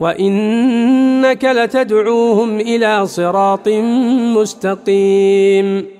وإنك لتدعوهم إلى صراط مستقيم.